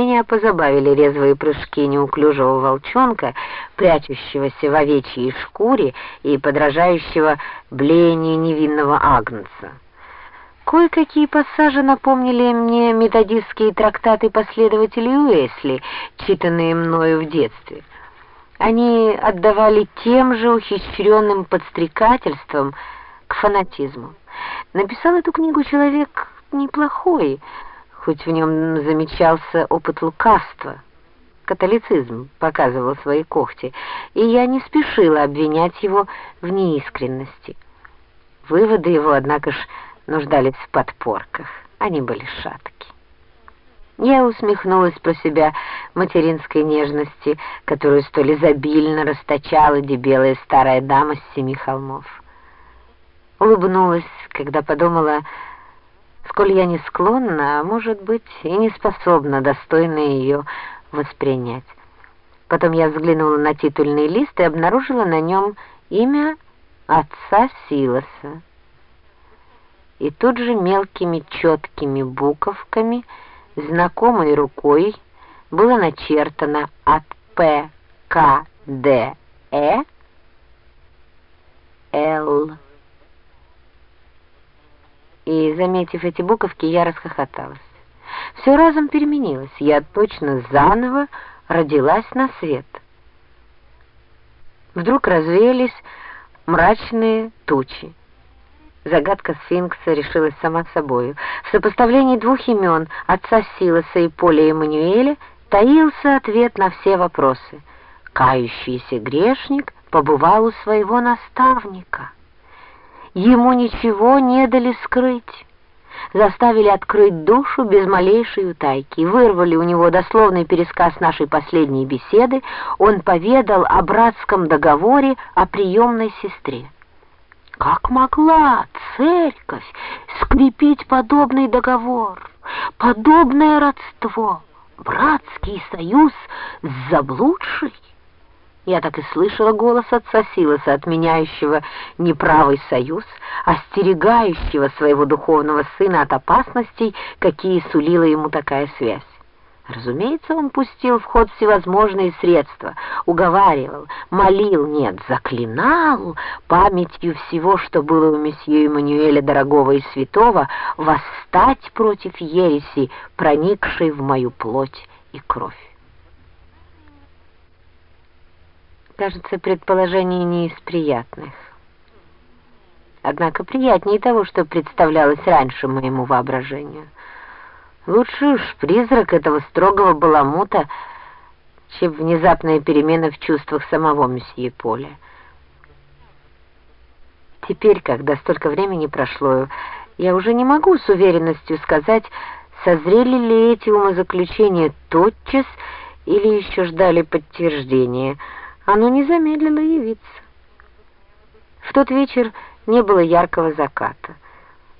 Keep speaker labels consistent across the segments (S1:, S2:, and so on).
S1: Меня позабавили резвые прыжки неуклюжего волчонка, прячущегося в овечьей шкуре и подражающего блеянию невинного агнца. Кое-какие пассажи напомнили мне методистские трактаты последователей Уэсли, читанные мною в детстве. Они отдавали тем же ухищренным подстрекательством к фанатизму. Написал эту книгу человек неплохой, хоть в нем замечался опыт лукавства. Католицизм показывал свои когти, и я не спешила обвинять его в неискренности. Выводы его, однако ж, нуждались в подпорках, они были шатки. Я усмехнулась про себя материнской нежности, которую столь изобильно расточала дебелая старая дама с семи холмов. Улыбнулась, когда подумала, сколь я не склонна, а может быть и не способна достойно ее воспринять. Потом я взглянула на титульный лист и обнаружила на нем имя отца Силоса. И тут же мелкими четкими буковками, знакомой рукой, было начертано от П, К, Д, Э, Л заметив эти буковки, я расхохоталась. Все разом переменилось, я точно заново родилась на свет. Вдруг развеялись мрачные тучи. Загадка сфинкса решилась сама собою. В сопоставлении двух имен, отца Силоса и Поля Эммануэля, таился ответ на все вопросы. Кающийся грешник побывал у своего наставника. Ему ничего не дали скрыть. Заставили открыть душу без малейшей утайки. Вырвали у него дословный пересказ нашей последней беседы. Он поведал о братском договоре о приемной сестре. Как могла церковь скрепить подобный договор, подобное родство, братский союз с заблудшей? Я так и слышала голос отца Силоса, отменяющего неправый союз, остерегающего своего духовного сына от опасностей, какие сулила ему такая связь. Разумеется, он пустил в ход всевозможные средства, уговаривал, молил, нет, заклинал памятью всего, что было у месье Эммануэля дорогого и святого, восстать против ереси, проникшей в мою плоть и кровь. Кажется, предположение не из приятных. Однако приятнее того, что представлялось раньше моему воображению. Лучше уж призрак этого строгого баламута, чем внезапная перемена в чувствах самого месье Поля. Теперь, когда столько времени прошло, я уже не могу с уверенностью сказать, созрели ли эти умозаключения тотчас или еще ждали подтверждения — оно не замедлило явиться. В тот вечер не было яркого заката.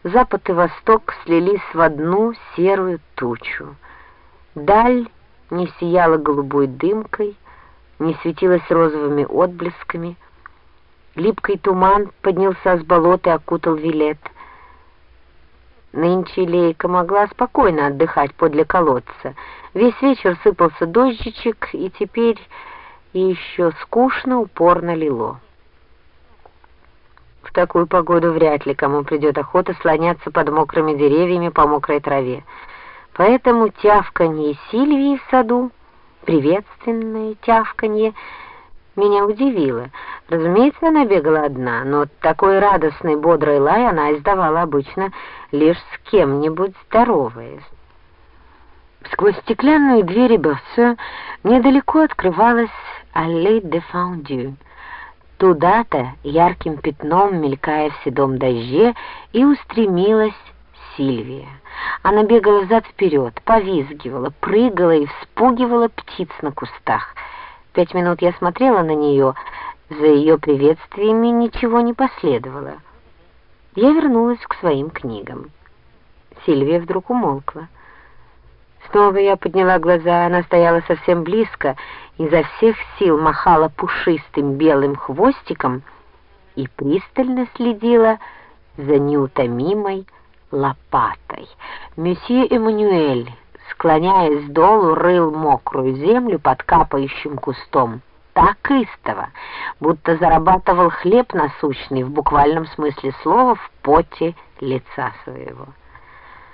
S1: Запад и восток слились в одну серую тучу. Даль не сияла голубой дымкой, не светилась розовыми отблесками. Липкий туман поднялся с болота и окутал Вилет. Нынче Лейка могла спокойно отдыхать подле колодца. Весь вечер сыпался дождичек, и теперь и еще скучно упорно лило. В такую погоду вряд ли кому придет охота слоняться под мокрыми деревьями по мокрой траве. Поэтому тявканье Сильвии в саду, приветственное тявканье, меня удивило. Разумеется, она бегала одна, но такой радостный, бодрый лай она издавала обычно лишь с кем-нибудь здороваясь. Сквозь стеклянные двери Берсе недалеко открывалась аллей де Фондю. Туда-то, ярким пятном, мелькая в седом дожде, и устремилась Сильвия. Она бегала взад-вперед, повизгивала, прыгала и вспугивала птиц на кустах. Пять минут я смотрела на нее, за ее приветствиями ничего не последовало. Я вернулась к своим книгам. Сильвия вдруг умолкла. Снова я подняла глаза, она стояла совсем близко, изо всех сил махала пушистым белым хвостиком и пристально следила за неутомимой лопатой. «Месье Эммануэль», склоняясь долу, рыл мокрую землю под капающим кустом. Так истово, будто зарабатывал хлеб насущный в буквальном смысле слова в поте лица своего.